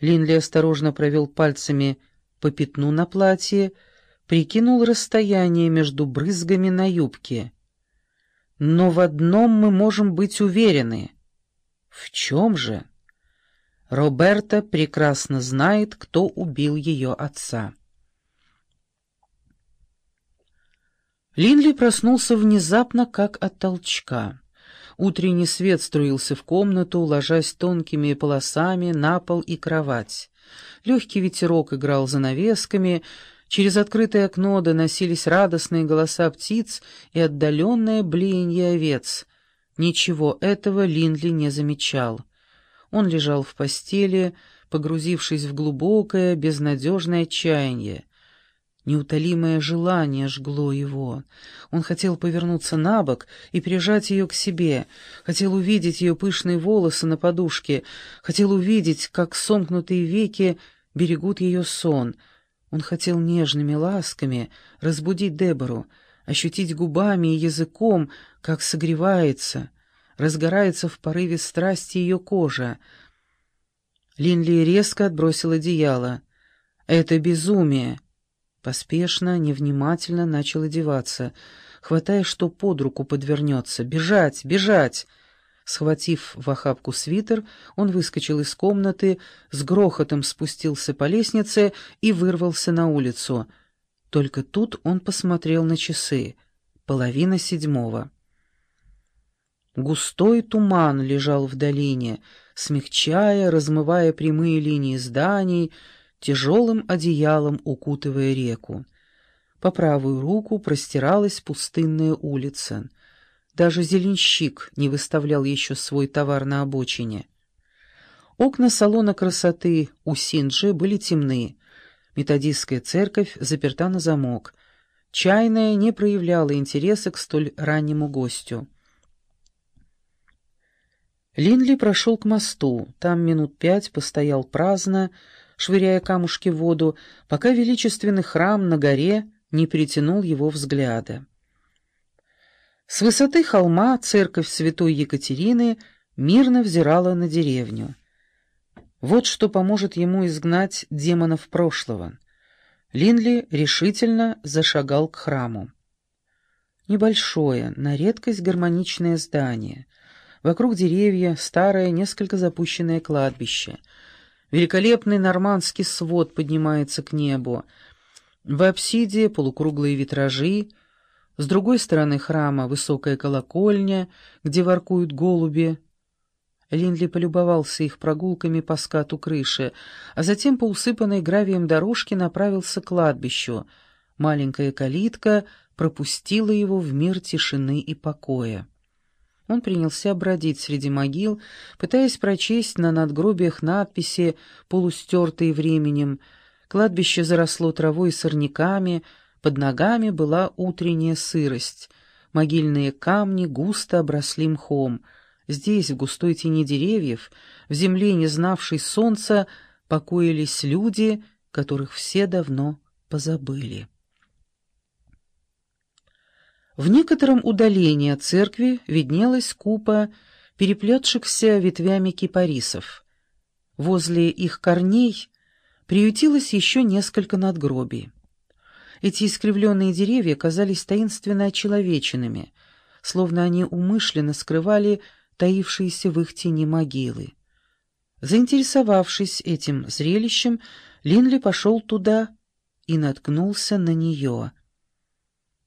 Линли осторожно провел пальцами по пятну на платье, прикинул расстояние между брызгами на юбке. Но в одном мы можем быть уверены. В чем же? Роберта прекрасно знает, кто убил ее отца. Линли проснулся внезапно, как от толчка. Утренний свет струился в комнату, ложась тонкими полосами на пол и кровать. Легкий ветерок играл занавесками, через открытое окно доносились радостные голоса птиц и отдаленное блеяние овец. Ничего этого Линдли не замечал. Он лежал в постели, погрузившись в глубокое, безнадежное отчаяние. Неутолимое желание жгло его. Он хотел повернуться на бок и прижать ее к себе, хотел увидеть ее пышные волосы на подушке, хотел увидеть, как сомкнутые веки берегут ее сон. Он хотел нежными ласками разбудить Дебору, ощутить губами и языком, как согревается, разгорается в порыве страсти ее кожа. Линли резко отбросил одеяло. «Это безумие!» Поспешно, невнимательно начал одеваться, хватая, что под руку подвернется. «Бежать! Бежать!» Схватив в охапку свитер, он выскочил из комнаты, с грохотом спустился по лестнице и вырвался на улицу. Только тут он посмотрел на часы. Половина седьмого. Густой туман лежал в долине, смягчая, размывая прямые линии зданий, тяжелым одеялом укутывая реку. По правую руку простиралась пустынная улица. Даже зеленщик не выставлял еще свой товар на обочине. Окна салона красоты у Синджи были темны. Методистская церковь заперта на замок. Чайная не проявляла интереса к столь раннему гостю. Линли прошел к мосту. Там минут пять постоял праздно, швыряя камушки в воду, пока величественный храм на горе не притянул его взгляда. С высоты холма церковь святой Екатерины мирно взирала на деревню. Вот что поможет ему изгнать демонов прошлого. Линли решительно зашагал к храму. Небольшое, на редкость гармоничное здание. Вокруг деревья старое, несколько запущенное кладбище — Великолепный нормандский свод поднимается к небу. В апсиде полукруглые витражи, с другой стороны храма высокая колокольня, где воркуют голуби. Линдли полюбовался их прогулками по скату крыши, а затем по усыпанной гравием дорожке направился к кладбищу. Маленькая калитка пропустила его в мир тишины и покоя. Он принялся бродить среди могил, пытаясь прочесть на надгробиях надписи, полустертые временем. Кладбище заросло травой и сорняками, под ногами была утренняя сырость. Могильные камни густо обросли мхом. Здесь, в густой тени деревьев, в земле, не знавшей солнца, покоились люди, которых все давно позабыли. В некотором удалении от церкви виднелась купа переплетшихся ветвями кипарисов. Возле их корней приютилось еще несколько надгробий. Эти искривленные деревья казались таинственно очеловеченными, словно они умышленно скрывали таившиеся в их тени могилы. Заинтересовавшись этим зрелищем, Линли пошел туда и наткнулся на нее —